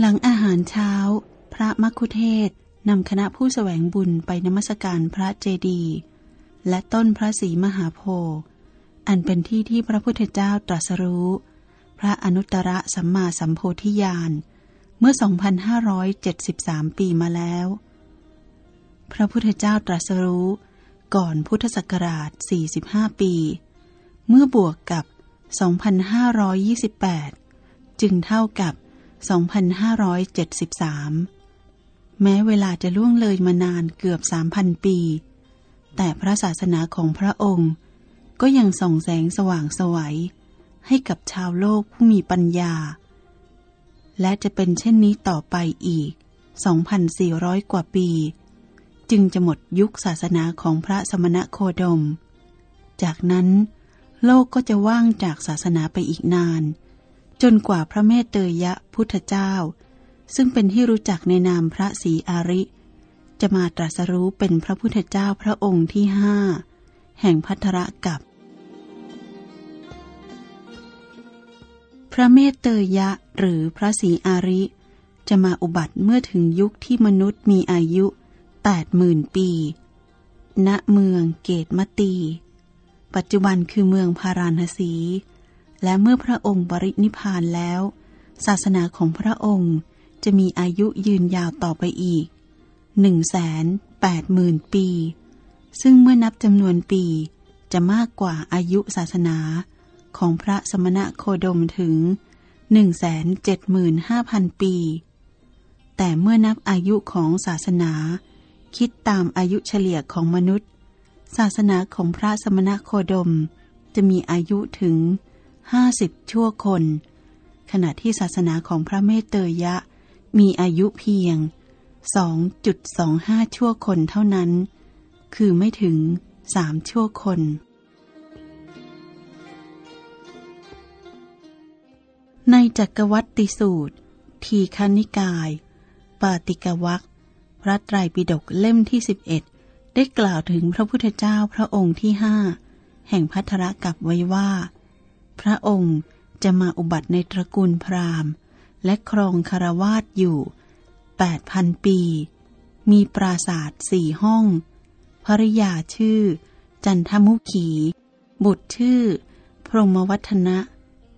หลังอาหารเช้า พระมัคคุเทศนำคณะผู้แสวงบุญไปนมัสการพระเจดีย์และต้นพระศรีมหาโพธิ์อันเป็นที่ที่พระพุทธเจ้าตรัสรู้ พระอนุตตรสัมมาสัมโพธิญาณเมื่อ 2,573 ปีมาแล้ว พระพุทธเจ้าตรัสรู้ ก่อนพุทธศักราช 45 ปี เมื่อบวกกับ 2,528 จึงเท่ากับ 2,573 แม้เวลาจะล่วงเลยมานานเกือบ 3,000 ปี แต่พระศาสนาของพระองค์ ก็ยังส่องแสงสว่างสวัย ให้กับชาวโลกผู้มีปัญญา และจะเป็นเช่นนี้ต่อไปอีก 2,400 กว่าปี จึงจะหมดยุคศาสนาของพระสมณโคดม จากนั้นโลกก็จะว่างจากศาสนาไปอีกนาน จนกว่าพระเมตเตยยะพุทธเจ้า ซึ่งเป็นที่รู้จักในนามพระศรีอาริ จะมาตรัสรู้เป็นพระพุทธเจ้าพระองค์ที่ห้าแห่งพัทรกับ พระเมตเตยยะหรือพระศรีอาริ จะมาอุบัติเมื่อถึงยุคที่มนุษย์มีอายุแปดหมื่นปี ณเมืองเกตมตี ปัจจุบันคือเมืองพาราณสี และเมื่อพระองค์บรินิพานแล้ว ศาสนาของพระองค์จะมีอายุยืนยาวต่อไปอีกหนึ่งแสนแปดหมื่นปี ซึ่งเมื่อนับจำนวนปีจะมากกว่าอายุศาสนาของพระสมณะโคดมถึงหนึ่งแสนเจ็ดหมื่นห้าพันปี แต่เมื่อนับอายุของศาสนา คิดตามอายุเฉลี่ยของมนุษย์ ศาสนาของพระสมณะโคดมจะมีอายุถึง ห้าสิบชั่วคน ขณะที่ศาสนาของพระเมตเตยะ มีอายุเพียง 2.25 ชั่วคนเท่านั้น คือไม่ถึงสามชั่วคน ในจักรวัตติสูตร ทีคณิกาย ปาติกวักพระไตรปิฎกเล่มที่ 11 ได้กล่าวถึงพระพุทธเจ้าพระองค์ที่ห้าแห่งพัทธรกับไว้ว่า พระองค์จะมาอุบัติในตระกูลพราหมณ์ และครองคารวาสอยู่ 8,000 ปี มีปราสาทสี่ห้อง ภริยาชื่อ จันทมุขี บุตรชื่อ พรหมวัฒนะ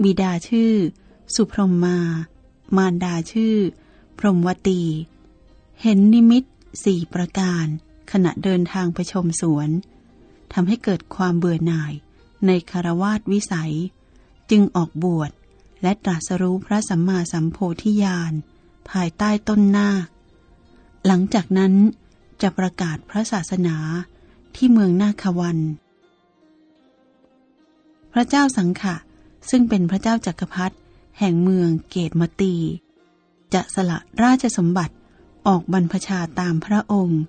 บิดาชื่อ สุพรหมา มารดาชื่อ พรหมวตี เห็นนิมิตสี่ประการขณะเดินทางไปชมสวนทำให้เกิดความเบื่อหน่ายในคารวาสวิสัย จึงออกบวชและตรัสรู้พระสัมมาสัมโพธิญาณภายใต้ต้นนาค หลังจากนั้นจะประกาศพระศาสนาที่เมืองนาควัน พระเจ้าสังขะซึ่งเป็นพระเจ้าจักรพรรดิแห่งเมืองเกตมตี จะสละราชสมบัติออกบรรพชาตามพระองค์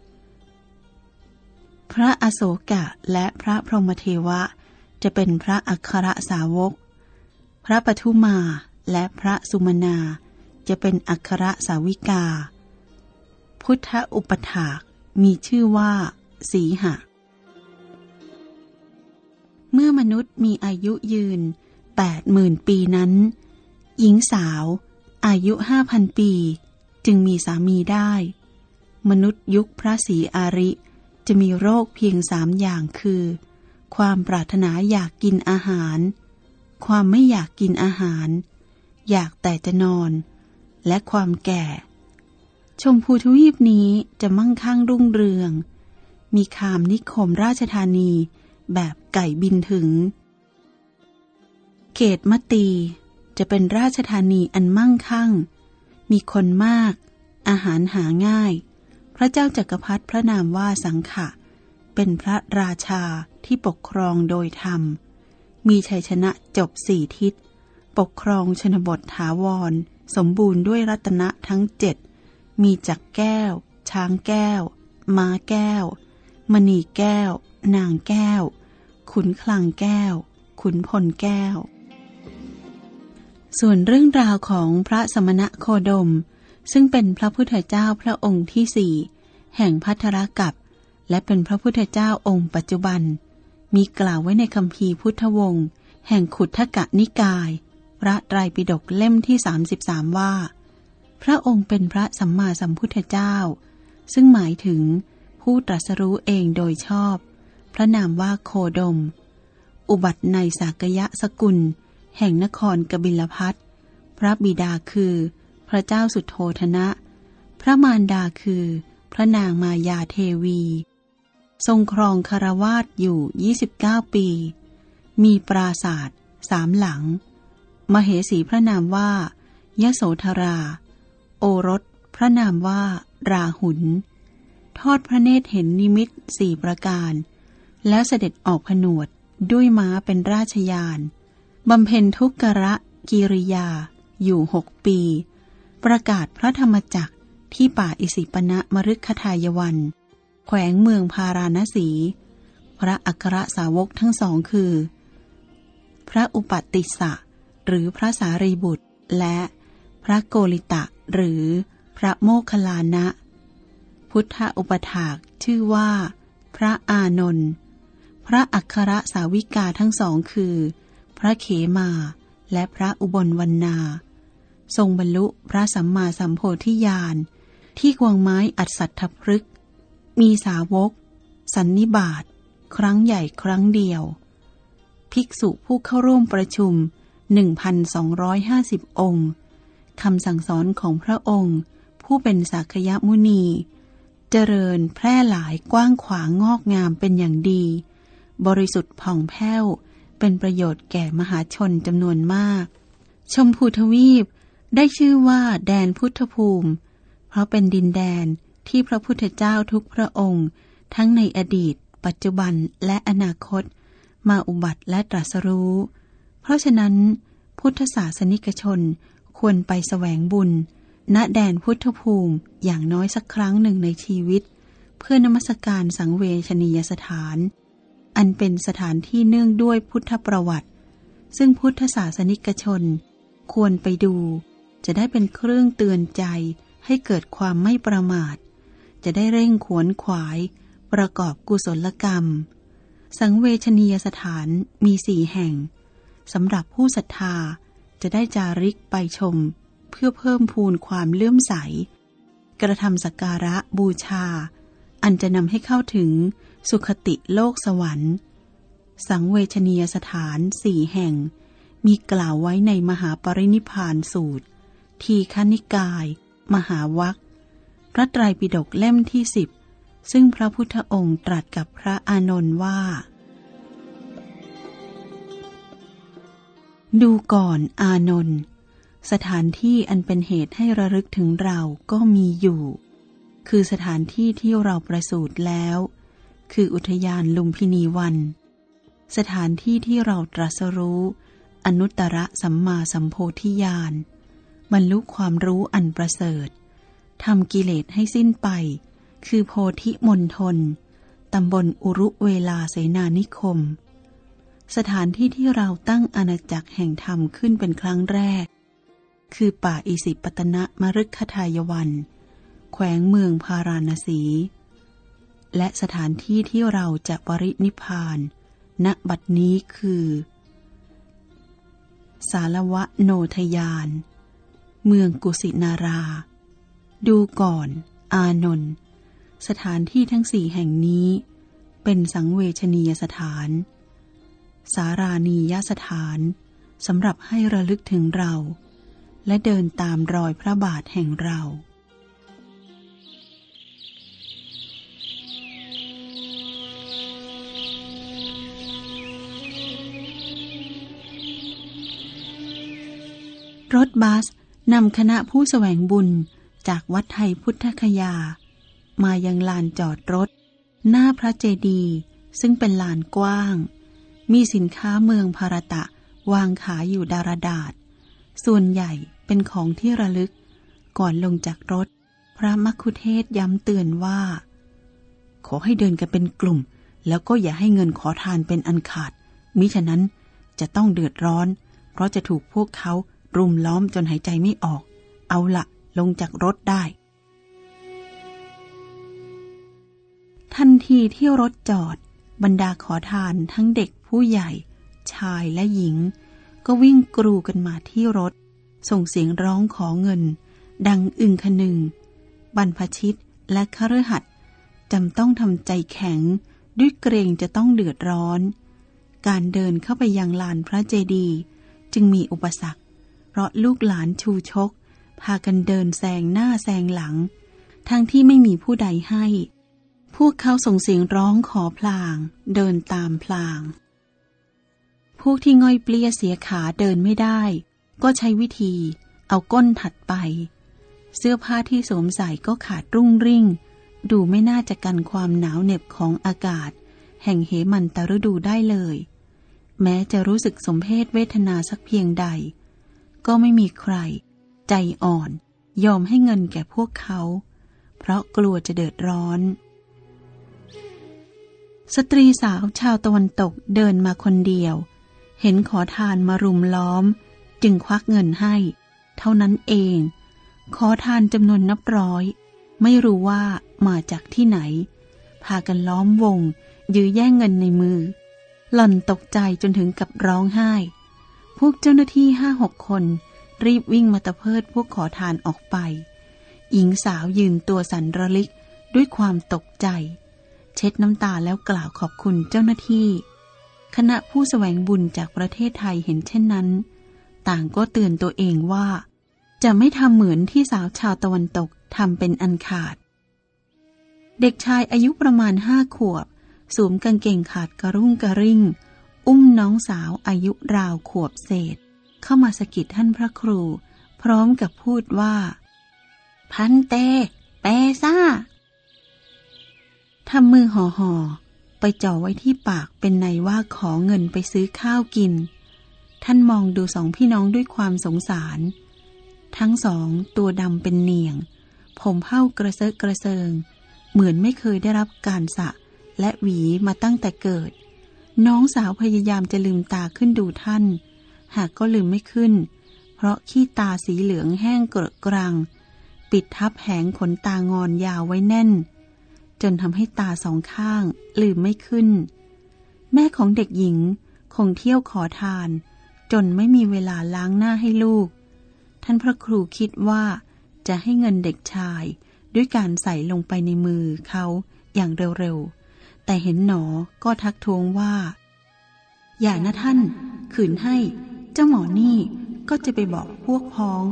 พระอโศกะและพระพรหมเทวะ จะเป็นพระอัครสาวก ระปทุมาและพระสุมนาจะเป็นอัครสาวิกา พุทธอุปถากมีชื่อว่าสีหะ เมื่อมนุษย์มีอายุยืนแปดหมื่นปีนั้น หญิงสาวอายุห้าพันปี จึงมีสามีได้ มนุษย์ยุคพระศรีอาริจะมีโรคเพียงสามอย่างคือ ความปรารถนาอยากกินอาหาร ความไม่อยากกินอาหาร อยากแต่จะนอน และความแก่ ชมพูทวีปนี้จะมั่งคั่งรุ่งเรือง มีคามนิคมราชธานีแบบไก่บินถึง เขตมตีจะเป็นราชธานีอันมั่งคั่ง มีคนมาก อาหารหาง่าย พระเจ้าจักรพรรดิพระนามว่าสังขะ เป็นพระราชาที่ปกครองโดยธรรม มีชัยชนะจบสี่ทิศ ปกครองชนบทถาวร สมบูรณ์ด้วยรัตนะทั้งเจ็ด มีจักแก้ว ช้างแก้ว ม้าแก้ว มณีแก้ว นางแก้ว ขุนคลังแก้ว ขุนพลแก้ว ส่วนเรื่องราวของพระสมณะโคดม ซึ่งเป็นพระพุทธเจ้าพระองค์ที่สี่แห่งพัทรกับ และเป็นพระพุทธเจ้าองค์ปัจจุบัน มีกล่าวไว้ในคำพีพุทธวงศ์แห่งขุทธกะนิกาย พระไตรปิฎกเล่มที่ 33 ว่า พระองค์เป็นพระสัมมาสัมพุทธเจ้า ซึ่งหมายถึงผู้ตรัสรู้เองโดยชอบ พระนามว่าโคดม อุบัติในสากยะสกุล แห่งนครกบิลพัทพระบิดาคือ พระเจ้าสุดโทธนะ พระมารดาคือ พระนางมายาเทวี ทรงครองคารวาสอยู่ 29 ปี มีปราศาสตร์สามหลัง มเหสีพระนามว่ายโสธรา โอรสพระนามว่าราหุล ทอดพระเนตรเห็นนิมิตสี่ประการ แล้วเสด็จออกผนวดด้วยม้าเป็นราชยาน บำเพ็ญทุกกระกิริยาอยู่หกปี ประกาศพระธรรมจักรที่ป่าอิสิปณะมฤคทายวัน แขวงเมืองพาราณสี พระอัครสาวกทั้งสองคือ พระอุปติสะหรือพระสารีบุตร และพระโกริตะ หรือพระโมคคัลลานะ พุทธอุปถากชื่อว่า พระอานนท์พระอัครสาวิกาทั้งสองคือ พระเขมา และพระอุบลวรรณา ทรงบรรลุพระสัมมาสัมโพธิญาณที่ควงไม้อัศทพฤกษ์ มีสาวก สันนิบาตครั้งใหญ่ครั้งเดียว ภิกษุผู้เข้าร่วมประชุม 1,250 องค์คำสั่งสอนของพระองค์ ผู้เป็นสักยมุนี เจริญแพร่หลายกว้างขวางงอกงามเป็นอย่างดี บริสุทธิ์ผ่องแผ้ว เป็นประโยชน์แก่มหาชนจำนวนมาก ชมพูทวีปได้ชื่อว่าแดนพุทธภูมิ เพราะเป็นดินแดน ที่พระพุทธเจ้าทุกพระองค์ ทั้งในอดีต ปัจจุบันและอนาคต มาอุบัติและตรัสรู้ เพราะฉะนั้น พุทธศาสนิกชนควรไปแสวงบุญ ณแดนพุทธภูมิอย่างน้อยสักครั้งหนึ่งในชีวิต เพื่อนมัสการสังเวชนียสถาน อันเป็นสถานที่เนื่องด้วยพุทธประวัติ ซึ่งพุทธศาสนิกชน ควรไปดู จะได้เป็นเครื่องเตือนใจให้เกิดความไม่ประมาท จะได้เร่งขวนขวาย ประกอบกุศลกรรม สังเวชนียสถานมีสี่แห่งสำหรับผู้ศรัทธาจะได้จาริกไปชม เพื่อเพิ่มพูนความเลื่อมใส กระทำสักการะบูชา อันจะนำให้เข้าถึงสุขติโลกสวรรค์ สังเวชนียสถานสี่แห่ง มีกล่าวไว้ในมหาปรินิพานสูตร ทีคณิกาย มหาวัค ระไตรปิฎกเล่มที่สิบซึ่งพระพุทธองค์ตรัสกับพระอานนท์ว่า ดูก่อนอานนท์สถานที่อันเป็นเหตุให้ระลึกถึงเราก็มีอยู่ คือสถานที่ที่เราประสูติแล้ว คืออุทยานลุมพินีวัน สถานที่ที่เราตรัสรู้ อนุตตรสัมมาสัมโพธิญาณบรรลุความรู้อันประเสริฐ ทำกิเลสให้สิ้นไป คือโพธิมณฑลตำบลอุรุเวลาเสนานิคม สถานที่ที่เราตั้งอาณาจักรแห่งธรรมขึ้นเป็นครั้งแรก คือป่าอิสิปตนะมฤคทายวัน แขวงเมืองพาราณสี และสถานที่ที่เราจะปรินิพาน ณบัดนี้คือ สารวะโนทยาน เมืองกุสินารา ดูก่อน อานนท์สถานที่ทั้งสี่แห่งนี้ เป็นสังเวชนียสถาน สารานียสถานสำหรับให้ระลึกถึงเรา และเดินตามรอยพระบาทแห่งเรารถบัสนำคณะผู้สแสวงบุญ จากวัดไทยพุทธคยา มายังลานจอดรถ หน้าพระเจดีย์ซึ่งเป็นลานกว้าง มีสินค้าเมืองภารตะวางขายอยู่ดารดาษ ส่วนใหญ่เป็นของที่ระลึก ก่อนลงจากรถ พระมัคคุเทศย้ำเตือนว่า ขอให้เดินกันเป็นกลุ่ม แล้วก็อย่าให้เงินขอทานเป็นอันขาด มิฉะนั้นจะต้องเดือดร้อน เพราะจะถูกพวกเขารุมล้อมจนหายใจไม่ออก เอาละ ลงจากรถได้ ทันทีที่รถจอด บรรดาขอทานทั้งเด็กผู้ใหญ่ ชายและหญิง ก็วิ่งกรูกันมาที่รถ ส่งเสียงร้องขอเงิน ดังอึงคนึง บรรพชิตและคฤหัสถ์จำต้องทำใจแข็งด้วยเกรงจะต้องเดือดร้อน การเดินเข้าไปยังลานพระเจดีย์จึงมีอุปสรรค เพราะลูกหลานชูชก พากันเดินแซงหน้าแซงหลัง ทั้งที่ไม่มีผู้ใดให้ พวกเขาส่งเสียงร้องขอพลาง เดินตามพลาง พวกที่ง่อยเปลี้ยเสียขาเดินไม่ได้ ก็ใช้วิธี เอาก้นถัดไป เสื้อผ้าที่สวมใส่ก็ขาดรุ่งริ่ง ดูไม่น่าจะกันความหนาวเหน็บของอากาศ แห่งเหมันตฤดูได้เลย แม้จะรู้สึกสมเพศเวทนาสักเพียงใด ก็ไม่มีใคร ใจอ่อน ยอมให้เงินแก่พวกเขา เพราะกลัวจะเดือดร้อน สตรีสาวชาวตะวันตกเดินมาคนเดียว เห็นขอทานมารุมล้อม จึงควักเงินให้ เท่านั้นเอง ขอทานจำนวนนับร้อย ไม่รู้ว่ามาจากที่ไหน พากันล้อมวง ยื้อแย่งเงินในมือ หล่อนตกใจจนถึงกับร้องไห้ พวกเจ้าหน้าที่ห้าหกคน รีบวิ่งมาตะเพิดพวกขอทานออกไป หญิงสาวยืนตัวสันระลิกด้วยความตกใจ เช็ดน้ำตาแล้วกล่าวขอบคุณเจ้าหน้าที่ คณะผู้แสวงบุญจากประเทศไทยเห็นเช่นนั้น ต่างก็เตือนตัวเองว่า จะไม่ทำเหมือนที่สาวชาวตะวันตกทำเป็นอันขาด เด็กชายอายุประมาณห้าขวบ สวมกางเกงขาดกระรุ่งกระริ่ง อุ้มน้องสาวอายุราวขวบเศษ เข้ามาสกิดท่านพระครู พร้อมกับพูดว่า พันเต เปซ่าทำมือห่อห่อไปจ่อไว้ที่ปากเป็นในว่าขอเงินไปซื้อข้าวกิน ท่านมองดูสองพี่น้องด้วยความสงสาร ทั้งสองตัวดำเป็นเนียง ผมเผ้ากระเซาะกระเซิง เหมือนไม่เคยได้รับการสะและหวีมาตั้งแต่เกิด น้องสาวพยายามจะลืมตาขึ้นดูท่าน หากก็ลืมไม่ขึ้น เพราะขี้ตาสีเหลืองแห้งเกระกรัง ปิดทับแหงขนตางอนยาวไว้แน่น จนทำให้ตาสองข้างลืมไม่ขึ้น แม่ของเด็กหญิงคงเที่ยวขอทาน จนไม่มีเวลาล้างหน้าให้ลูก ท่านพระครูคิดว่าจะให้เงินเด็กชายด้วยการใส่ลงไปในมือเขาอย่างเร็วๆ แต่เห็นหนอก็ทักท้วงว่า อย่านะท่าน ขืนให้ จ้าหมอนี่ก็จะไปบอกพวกพ้อง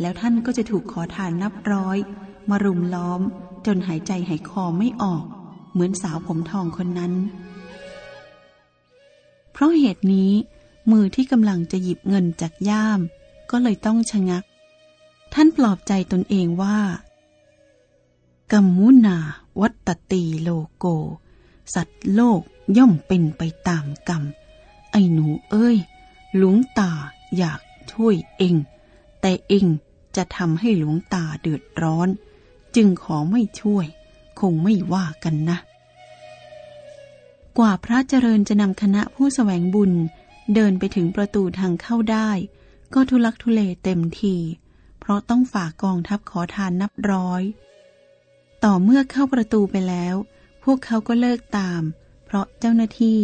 แล้วท่านก็จะถูกขอทานนับร้อย มารุมล้อม จนหายใจหายคอไม่ออก เหมือนสาวผมทองคนนั้น เพราะเหตุนี้ มือที่กำลังจะหยิบเงินจากย่าม ก็เลยต้องชะงัก ท่านปลอบใจตนเองว่ากัมมุนาวัตตีโลโก สัตว์โลกย่อมเป็นไปตามกรรม ไอ้หนูเอ้ย หลวงตาอยากช่วยเอง แต่เองจะทำให้หลวงตาเดือดร้อน จึงขอไม่ช่วย คงไม่ว่ากันนะ กว่าพระเจริญจะนำคณะผู้สแสวงบุญเดินไปถึงประตูทางเข้าได้ ก็ทุลักทุเลเต็มที เพราะต้องฝากกองทัพขอทานนับร้อย ต่อเมื่อเข้าประตูไปแล้ว พวกเขาก็เลิกตาม เพราะเจ้าหน้าที่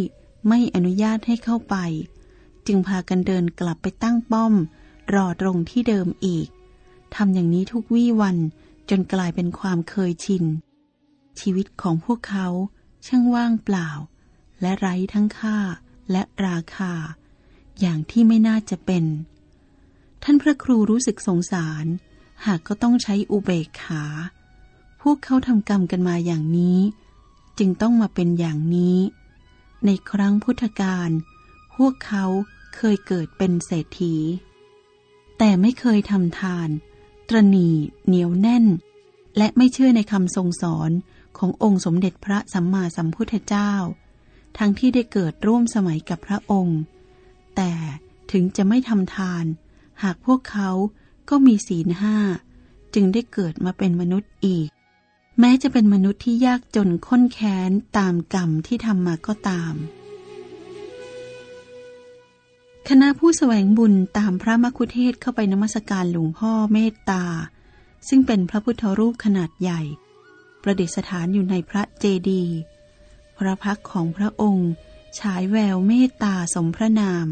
ไม่อนุญาตให้เข้าไป จึงพากันเดินกลับไปตั้งป้อม รอตรงที่เดิมอีกทำอย่างนี้ทุกวี่วันจนกลายเป็นความเคยชิน ชีวิตของพวกเขาช่างว่างเปล่า และไร้ทั้งค่าและราคา อย่างที่ไม่น่าจะเป็น ท่านพระครูรู้สึกสงสาร หากก็ต้องใช้อุเบกขา พวกเขาทำกรรมกันมาอย่างนี้ จึงต้องมาเป็นอย่างนี้ ในครั้งพุทธกาลพวกเขา เคยเกิดเป็นเศรษฐี แต่ไม่เคยทำทาน ตรณีเหนียวแน่น และไม่เชื่อในคำทรงสอนขององค์สมเด็จพระสัมมาสัมพุทธเจ้า ทั้งที่ได้เกิดร่วมสมัยกับพระองค์ แต่ถึงจะไม่ทำทาน หากพวกเขาก็มีศีลห้า จึงได้เกิดมาเป็นมนุษย์อีก แม้จะเป็นมนุษย์ที่ยากจนข้นแค้นตามกรรมที่ทำมาก็ตาม คณะผู้แสวงบุญตามพระมคุเทศเข้าไปนมัสการหลวงพ่อเมตตา ซึ่งเป็นพระพุทธรูปขนาดใหญ่ ประดิษฐานอยู่ในพระเจดีย์พระพักของพระองค์ฉายแววเมตตาสมพระนาม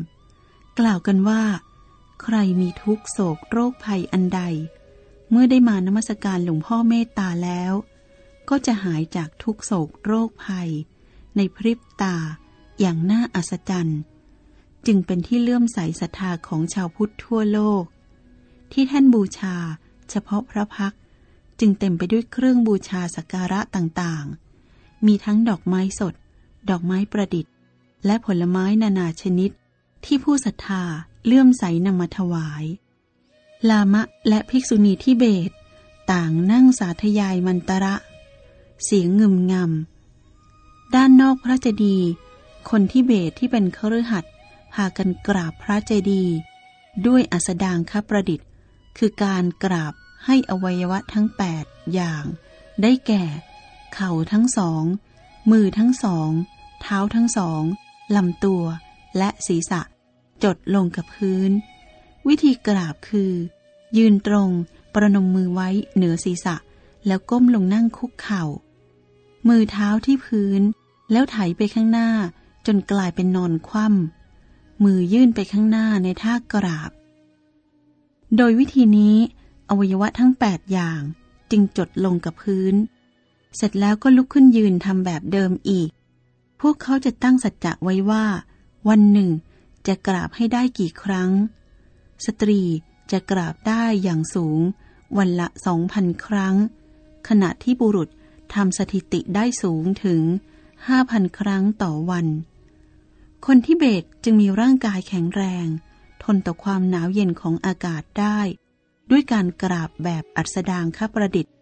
กล่าวกันว่า ใครมีทุกโศกโรคภัยอันใด เมื่อได้มานมัสการหลวงพ่อเมตตาแล้ว ก็จะหายจากทุกโศกโรคภัย ในพริบตาอย่างน่าอัศจรรย์ จึงเป็นที่เลื่อมใสศรัทธาของชาวพุทธทั่วโลก ที่ท่านบูชา เฉพาะพระพักจึงเต็มไปด้วยเครื่องบูชาสักการะต่างๆ มีทั้งดอกไม้สด ดอกไม้ประดิษฐ์ และผลไม้นานาชนิด ที่ผู้ศรัทธาเลื่อมใสนำมาถวาย ลามะและภิกษุณีที่เบต ต่างนั่งสาธยายมันตระ เสียงงึมงำด้านนอกพระเจดีย์คนที่เบตที่เป็นเครือขัด พากันกราบพระเจดีย์ด้วยอัสดางคประดิษฐ์ คือการกราบให้อวัยวะทั้งแปดอย่าง ได้แก่ เข่าทั้งสอง มือทั้งสอง เท้าทั้งสองลำตัว และศีรษะ จดลงกับพื้น วิธีกราบคือ ยืนตรงประนมมือไว้เหนือศีรษะ แล้วก้มลงนั่งคุกเข่า มือเท้าที่พื้น แล้วไถไปข้างหน้าจนกลายเป็นนอนคว่ำ มือยื่นไปข้างหน้าในท่ากราบ โดยวิธีนี้อวัยวะทั้งแปดอย่างจึงจดลงกับพื้น เสร็จแล้วก็ลุกขึ้นยืนทำแบบเดิมอีก พวกเขาจะตั้งสัจจะไว้ว่า วันหนึ่ง จะกราบให้ได้กี่ครั้ง สตรีจะกราบได้อย่างสูง วันละสองพันครั้ง ขณะที่บุรุษทำสถิติได้สูงถึงห้าพันครั้งต่อวัน คนที่เบตจึงมีร่างกายแข็งแรง ทนต่อความหนาวเย็นของอากาศได้ ด้วยการกราบแบบอัสดางคประดิษฐ์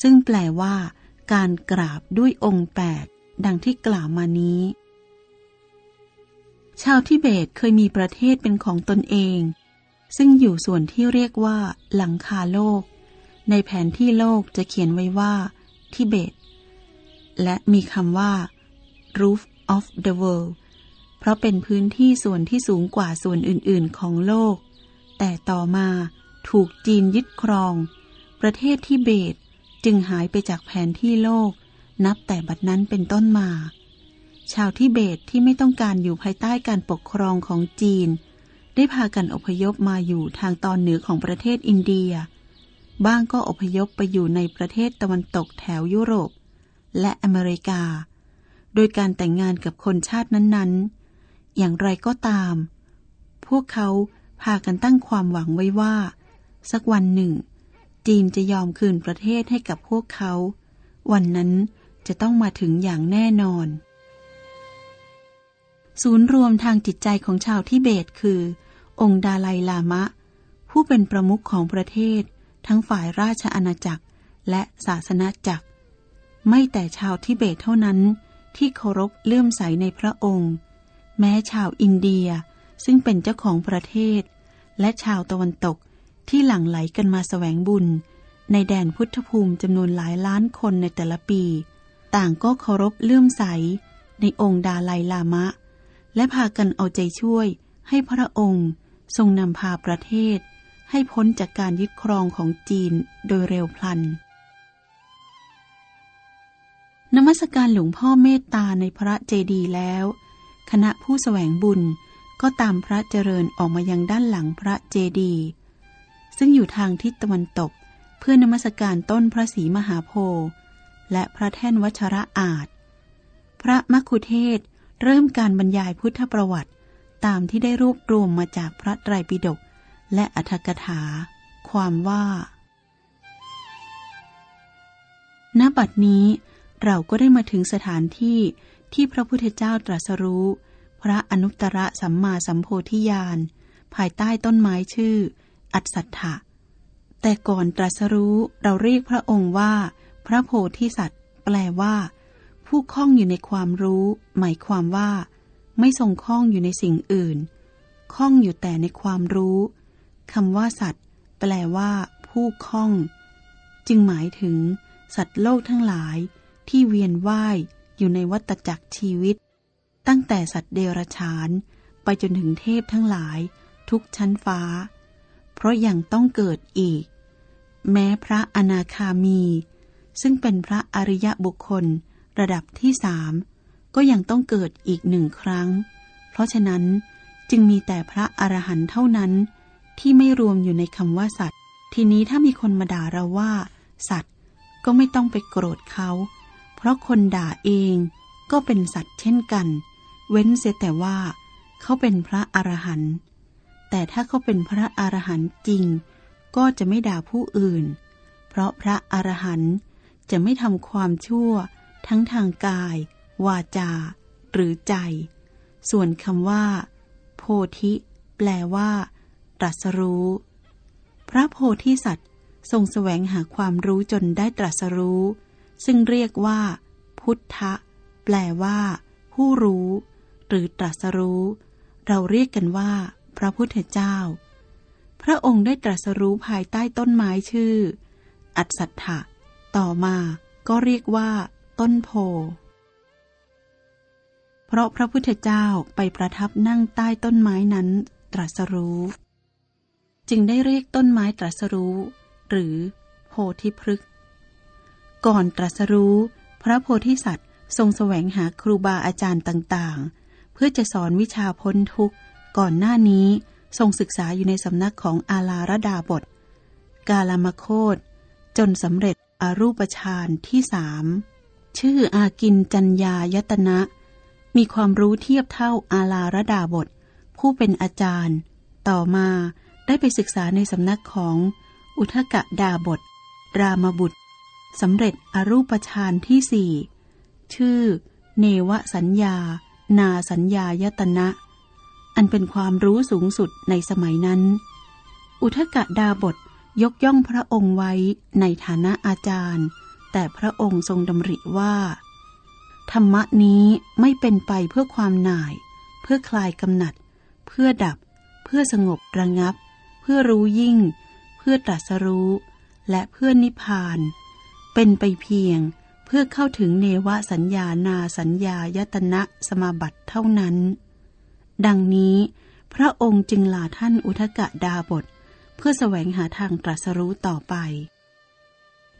ซึ่งแปลว่า การกราบด้วยองค์แปดดังที่กล่าวมานี้ ชาวทิเบตเคยมีประเทศเป็นของตนเอง ซึ่งอยู่ส่วนที่เรียกว่า หลังคาโลก ในแผนที่โลกจะเขียนไว้ว่า ทิเบต และมีคำว่า roof of the world เพราะเป็นพื้นที่ส่วนที่สูงกว่าส่วนอื่นๆของโลก แต่ต่อมาถูกจีนยึดครอง ประเทศทิเบตจึงหายไปจากแผนที่โลก นับแต่บัดนั้นเป็นต้นมา ชาวทิเบตที่ไม่ต้องการอยู่ภายใต้การปกครองของจีน ได้พากันอพยพมาอยู่ทางตอนเหนือของประเทศอินเดีย บ้างก็อพยพไปอยู่ในประเทศตะวันตกแถวยุโรป และอเมริกา โดยการแต่งงานกับคนชาตินั้นๆ อย่างไรก็ตาม พวกเขาพากันตั้งความหวังไว้ว่า สักวันหนึ่ง จีนจะยอมคืนประเทศให้กับพวกเขา วันนั้นจะต้องมาถึงอย่างแน่นอน ศูนย์รวมทางจิตใจของชาวทิเบตคือ องค์ดาไลลามะ ผู้เป็นประมุขของประเทศ ทั้งฝ่ายราชอาณาจักรและศาสนาจักร ไม่แต่ชาวทิเบตเท่านั้นที่เคารพเลื่อมใสในพระองค์ แม้ชาวอินเดียซึ่งเป็นเจ้าของประเทศ และชาวตะวันตกที่หลั่งไหลกันมาสแสวงบุญ ในแดนพุทธภูมิจำนวนหลายล้านคนในแต่ละปี ต่างก็เคารพเลื่อมใส ในองค์ดาไลลามะ และพากันเอาใจช่วยให้พระองค์ทรงนำพาประเทศ ให้พ้นจากการยึดครองของจีนโดยเร็วพลันนมัสการหลวงพ่อเมตตาในพระเจดีย์แล้ว คณะผู้สแสวงบุญก็ตามพระเจริญออกมายังด้านหลังพระเจดีย์ซึ่งอยู่ทางทิศตะวันตก เพื่อนมัสการต้นพระศรีมหาโพธิ์และพระแท่นวัชระอาจ พระมัคคุเทศเริ่มการบรรยายพุทธประวัติตามที่ได้รวบรวมมาจากพระไตรปิฎกและอัธกถา ความว่า ณ บัดนี้เราก็ได้มาถึงสถานที่ ที่พระพุทธเจ้าตรัสรู้ พระอนุตตรสัมมาสัมโพธิญาณ ภายใต้ต้นไม้ชื่อ อัศถะแต่ก่อนตรัสรู้เราเรียกพระองค์ว่า พระโพธิสัตว์ แปลว่า ผู้คล้องอยู่ในความรู้ หมายความว่า ไม่ทรงคล้องอยู่ในสิ่งอื่นคล้องอยู่แต่ในความรู้คำว่าสัตว์ แปลว่า ผู้คล้อง จึงหมายถึง สัตว์โลกทั้งหลาย ที่เวียนว่าย อยู่ในวัฏจักรชีวิต ตั้งแต่สัตว์เดรัจฉาน ไปจนถึงเทพทั้งหลาย ทุกชั้นฟ้า เพราะยังต้องเกิดอีก แม้พระอนาคามี ซึ่งเป็นพระอริยบุคคลระดับที่สามก็ยังต้องเกิดอีกหนึ่งครั้ง เพราะฉะนั้นจึงมีแต่พระอรหันต์เท่านั้น ที่ไม่รวมอยู่ในคำว่าสัตว์ ทีนี้ถ้ามีคนมาด่าเราว่า สัตว์ก็ไม่ต้องไปโกรธเขา เพราะคนด่าเองก็เป็นสัตว์เช่นกัน เว้นเสียแต่ว่า เขาเป็นพระอรหันต์แต่ถ้าเขาเป็นพระอรหันต์จริง ก็จะไม่ด่าผู้อื่น เพราะพระอรหันต์จะไม่ทำความชั่วทั้งทางกาย วาจา หรือใจ ส่วนคำว่า โพธิ แปลว่าตรัสรู้ พระโพธิสัตว์ทรงแสวงหาความรู้จนได้ตรัสรู้ ซึ่งเรียกว่า พุทธะ แปลว่า ผู้รู้ หรือตรัสรู้ เราเรียกกันว่า พระพุทธเจ้า พระองค์ได้ตรัสรู้ภายใต้ต้นไม้ชื่อ อัศถะต่อมาก็เรียกว่า ต้นโพ เพราะพระพุทธเจ้าไปประทับนั่งใต้ต้นไม้นั้นตรัสรู้ จึงได้เรียกต้นไม้ตรัสรู้ หรือ โพธิพฤกษ์ ก่อนตรัสรู้ พระโพธิสัตว์ทรงแสวงหาครูบาอาจารย์ต่างๆ เพื่อจะสอนวิชาพ้นทุกข์ ก่อนหน้านี้ทรงศึกษาอยู่ในสำนักของอาลารดาบท กาลามโคตจนสำเร็จอรูปฌานที่สามชื่ออากินจัญญายตนะ มีความรู้เทียบเท่าอาลารดาบท ผู้เป็นอาจารย์ ต่อมาได้ไปศึกษาในสำนักของอุทกะดาบท รามบุตร สำเร็จอรูปฌานที่สี่ชื่อ เนวสัญญา นาสัญญายตนะ อันเป็นความรู้สูงสุดในสมัยนั้น อุทกะดาบทยกย่องพระองค์ไว้ในฐานะอาจารย์ แต่พระองค์ทรงดำริว่า ธรรมะนี้ไม่เป็นไปเพื่อความหน่าย เพื่อคลายกำหนัด เพื่อดับ เพื่อสงบระงับ เพื่อรู้ยิ่ง เพื่อตรัสรู้ และเพื่อนิพพาน เป็นไปเพียงเพื่อเข้าถึงเนวสัญญานาสัญญายตนะสมาบัติเท่านั้น ดังนี้พระองค์จึงลาท่านอุทกะดาบท เพื่อแสวงหาทางตรัสรู้ต่อไป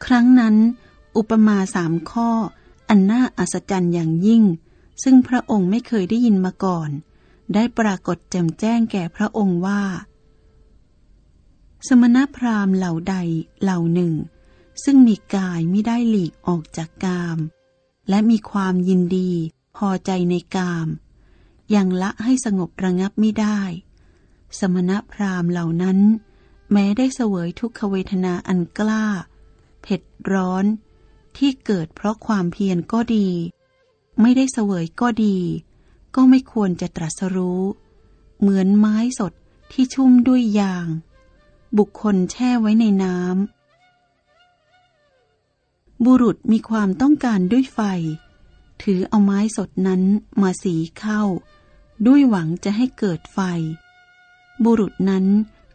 ครั้งนั้น อุปมาสามข้อ อันน่าอัศจรรย์อย่างยิ่ง ซึ่งพระองค์ไม่เคยได้ยินมาก่อน ได้ปรากฏแจ่มแจ้งแก่พระองค์ว่า สมณพราหมณ์เหล่าใดเหล่าหนึ่ง ซึ่งมีกายไม่ได้หลีกออกจากกาม และมีความยินดีพอใจในกาม ยังละให้สงบระงับไม่ได้ สมณพราหมณ์เหล่านั้น แม้ได้เสวยทุกขเวทนาอันกล้า เผ็ดร้อน ที่เกิดเพราะความเพียรก็ดี ไม่ได้เสวยก็ดี ก็ไม่ควรจะตรัสรู้ เหมือนไม้สดที่ชุ่มด้วยยาง บุคคลแช่ไว้ในน้ำ บุรุษมีความต้องการด้วยไฟ ถือเอาไม้สดนั้นมาสีเข้า ด้วยหวังจะให้เกิดไฟ บุรุษนั้น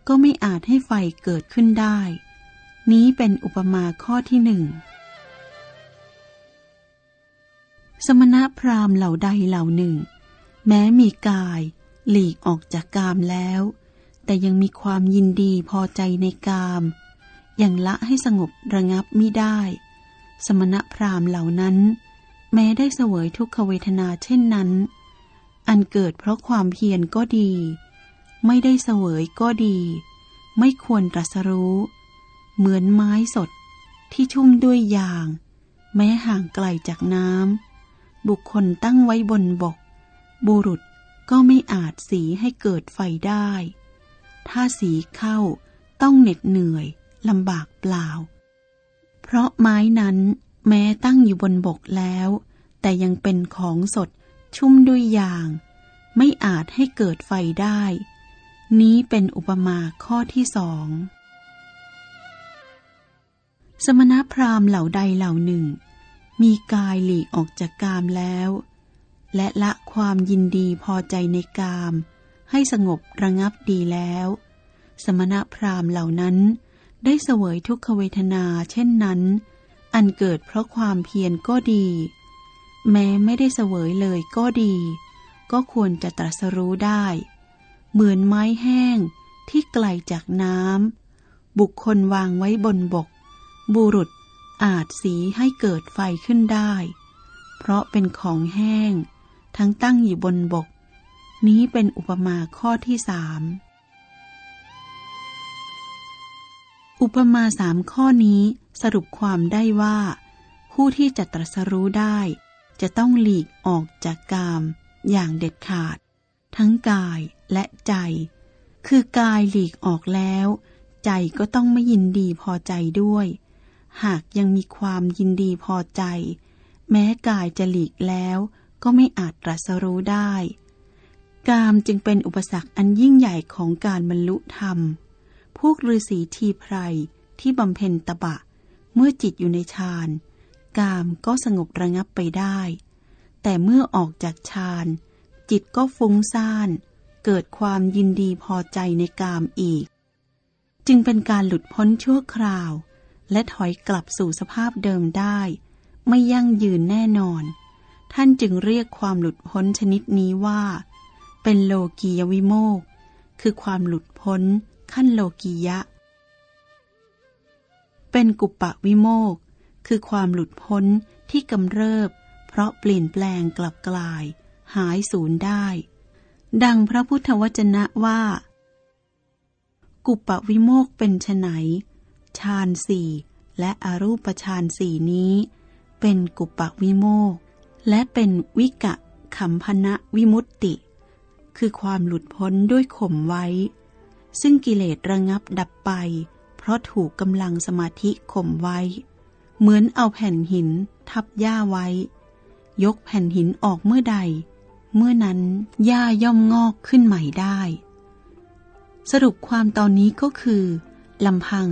ก็ไม่อาจให้ไฟเกิดขึ้นได้ นี้เป็นอุปมาข้อที่หนึ่ง สมณะพราหมณ์เหล่าใดเหล่าหนึ่ง แม้มีกายหลีกออกจากกามแล้ว แต่ยังมีความยินดีพอใจในกาม ยังละให้สงบระงับมิได้ สมณพราหมณ์เหล่านั้น แม้ได้เสวยทุกขเวทนาเช่นนั้น อันเกิดเพราะความเพียรก็ดี ไม่ได้เสวยก็ดี ไม่ควรตรัสรู้ เหมือนไม้สดที่ชุ่มด้วยยาง แม้ห่างไกลจากน้ำบุคคลตั้งไว้บนบก บุรุษก็ไม่อาจสีให้เกิดไฟได้ ถ้าสีเข้าต้องเหน็ดเหนื่อยลำบากเปล่า เพราะไม้นั้นแม้ตั้งอยู่บนบกแล้ว แต่ยังเป็นของสดชุ่มด้วยยาง ไม่อาจให้เกิดไฟได้ นี้เป็นอุปมาข้อที่สอง สมณพราหมณ์เหล่าใดเหล่าหนึ่ง มีกายหลีกออกจากกามแล้ว และละความยินดีพอใจในกาม ให้สงบระงับดีแล้ว สมณพราหมณ์เหล่านั้น ได้เสวยทุกขเวทนาเช่นนั้น อันเกิดเพราะความเพียรก็ดี แม้ไม่ได้เสวยเลยก็ดี ก็ควรจะตรัสรู้ได้ เหมือนไม้แห้งที่ไกลจากน้ำบุคคลวางไว้บนบก บุรุษอาจสีให้เกิดไฟขึ้นได้ เพราะเป็นของแห้ง ทั้งตั้งอยู่บนบก นี้เป็นอุปมาข้อที่สาม อุปมาสามข้อนี้สรุปความได้ว่า ผู้ที่จะตรัสรู้ได้ จะต้องหลีกออกจากกาม อย่างเด็ดขาด ทั้งกายและใจ คือกายหลีกออกแล้ว ใจก็ต้องไม่ยินดีพอใจด้วย หากยังมีความยินดีพอใจ แม้กายจะหลีกแล้วก็ไม่อาจตรัสรู้ได้ กามจึงเป็นอุปสรรคอันยิ่งใหญ่ของการบรรลุธรรม วกฤาษีทีไพรที่บำเพ็ญตบะ เมื่อจิตอยู่ในฌานกามก็สงบระงับไปได้ แต่เมื่อออกจากฌานจิตก็ฟุ้งซ่าน เกิดความยินดีพอใจในกามอีก จึงเป็นการหลุดพ้นชั่วคราว และถอยกลับสู่สภาพเดิมได้ ไม่ยั่งยืนแน่นอน ท่านจึงเรียกความหลุดพ้นชนิดนี้ว่า เป็นโลกียวิโมกคือความหลุดพ้น ขั้นโลกียะ เป็นกุปปะวิโมกคือความหลุดพ้นที่กำเริบ เพราะเปลี่ยนแปลงกลับกลาย หายสูญได้ ดังพระพุทธวจนะว่า กุปปะวิโมกเป็นไฉนฌานสี่และอรูปฌานสี่นี้ เป็นกุปปะวิโมกและเป็นวิกะขัมพนะวิมุตติ คือความหลุดพ้นด้วยข่มไว้ ซึ่งกิเลสระงับดับไป เพราะถูกกำลังสมาธิข่มไว้ เหมือนเอาแผ่นหิน ทับหญ้าไว้ ยกแผ่นหินออกเมื่อใด เมื่อนั้นหญ้าย่อมงอกขึ้นใหม่ได้ สรุปความตอนนี้ก็คือลำพัง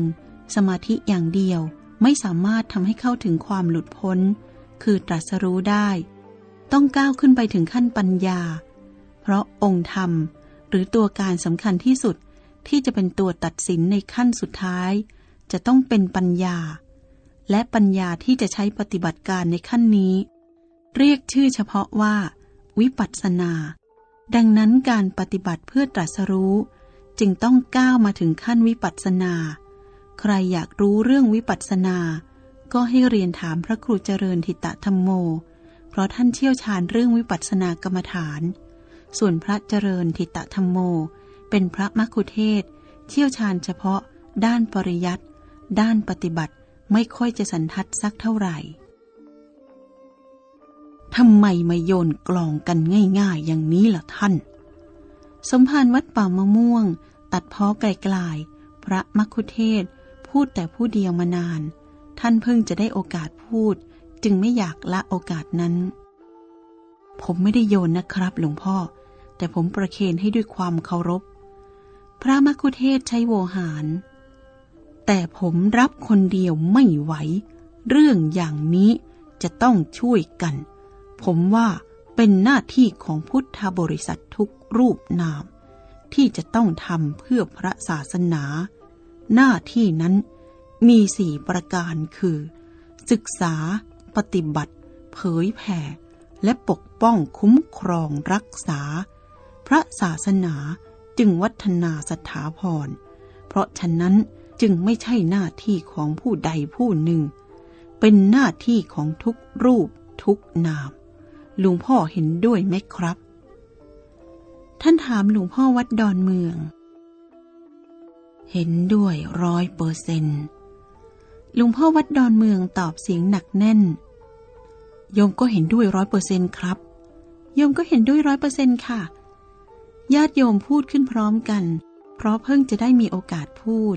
สมาธิอย่างเดียวไม่สามารถทำให้เข้าถึงความหลุดพ้น คือตรัสรู้ได้ ต้องก้าวขึ้นไปถึงขั้นปัญญา เพราะองค์ธรรมหรือตัวการสำคัญที่สุด ที่จะเป็นตัวตัดสินในขั้นสุดท้าย จะต้องเป็นปัญญา และปัญญาที่จะใช้ปฏิบัติการในขั้นนี้ เรียกชื่อเฉพาะว่า วิปัสสนา ดังนั้นการปฏิบัติเพื่อตรัสรู้ จึงต้องก้าวมาถึงขั้นวิปัสสนา ใครอยากรู้เรื่องวิปัสสนา ก็ให้เรียนถามพระครูเจริญทิตะธรรมโม เพราะท่านเชี่ยวชาญเรื่องวิปัสสนากรรมฐาน ส่วนพระเจริญทิตะธรรมโม เป็นพระมัคคุเทศ เชี่ยวชาญเฉพาะ ด้านปริยัติด้านปฏิบัติไม่ค่อยจะสันทัดสักเท่าไหร่ทำไมมาโยนกลองกันง่ายๆ อย่างนี้ล่ะท่าน สมภารวัดป่ามะม่วง ตัดพ้อไกลๆ พระมัคคุเทศพูดแต่ผู้เดียวมานาน ท่านเพิ่งจะได้โอกาสพูด จึงไม่อยากละโอกาสนั้น ผมไม่ได้โยนนะครับหลวงพ่อ แต่ผมประเคนให้ด้วยความเคารพ พระมคุเทศใช้โวหาร แต่ผมรับคนเดียวไม่ไหว เรื่องอย่างนี้จะต้องช่วยกัน ผมว่าเป็นหน้าที่ของพุทธบริษัททุกรูปนาม ที่จะต้องทำเพื่อพระศาสนา หน้าที่นั้นมีสี่ประการคือ ศึกษา ปฏิบัติ เผยแผ่ และปกป้องคุ้มครองรักษา พระศาสนา จึงวัฒนาสถาพร เพราะฉะนั้นจึงไม่ใช่หน้าที่ของผู้ใดผู้หนึ่ง เป็นหน้าที่ของทุกรูปทุกนาม ลุงพ่อเห็นด้วยไหมครับ ท่านถามหลวงพ่อวัดดอนเมือง เห็นด้วยร้อยเปอร์เซนต์ลุงพ่อวัดดอนเมืองตอบเสียงหนักแน่น โยมก็เห็นด้วยร้อยเปอร์เซนครับ โยมก็เห็นด้วยร้อยเปอร์เซนค่ะ ญาติโยมพูดขึ้นพร้อมกัน เพราะเพิ่งจะได้มีโอกาสพูด